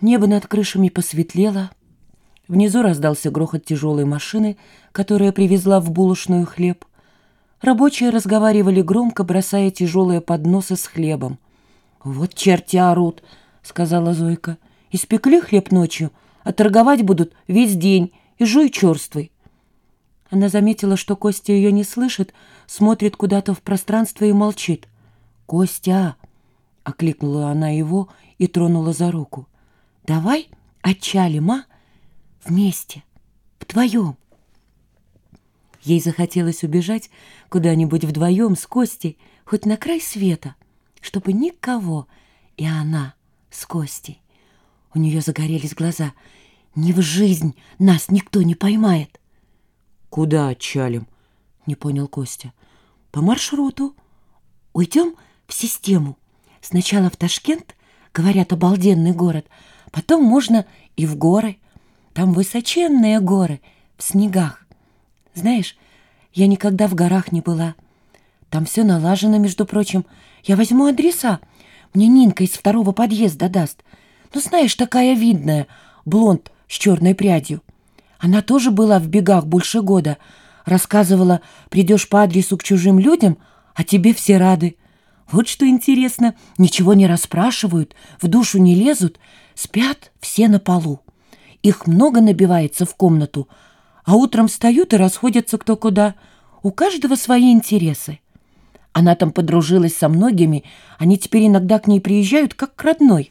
Небо над крышами посветлело. Внизу раздался грохот тяжелой машины, которая привезла в булочную хлеб. Рабочие разговаривали громко, бросая тяжелые подносы с хлебом. «Вот черти орут», — сказала Зойка. «Испекли хлеб ночью, а торговать будут весь день, и жуй черствый». Она заметила, что Костя ее не слышит, смотрит куда-то в пространство и молчит. «Костя!» — окликнула она его и тронула за руку. «Давай отчалим, а? Вместе, вдвоем». Ей захотелось убежать куда-нибудь вдвоем с Костей, хоть на край света, чтобы никого, и она с Костей. У нее загорелись глаза. «Ни в жизнь нас никто не поймает!» «Куда отчалим?» — не понял Костя. «По маршруту. Уйдем в систему. Сначала в Ташкент, говорят, обалденный город, потом можно и в горы. Там высоченные горы, в снегах. Знаешь, я никогда в горах не была. Там все налажено, между прочим. Я возьму адреса. Мне Нинка из второго подъезда даст. Ну, знаешь, такая видная, блонд с черной прядью. Она тоже была в бегах больше года. Рассказывала, придешь по адресу к чужим людям, а тебе все рады. Вот что интересно, ничего не расспрашивают, в душу не лезут, спят все на полу. Их много набивается в комнату, а утром встают и расходятся кто куда. У каждого свои интересы. Она там подружилась со многими, они теперь иногда к ней приезжают, как к родной.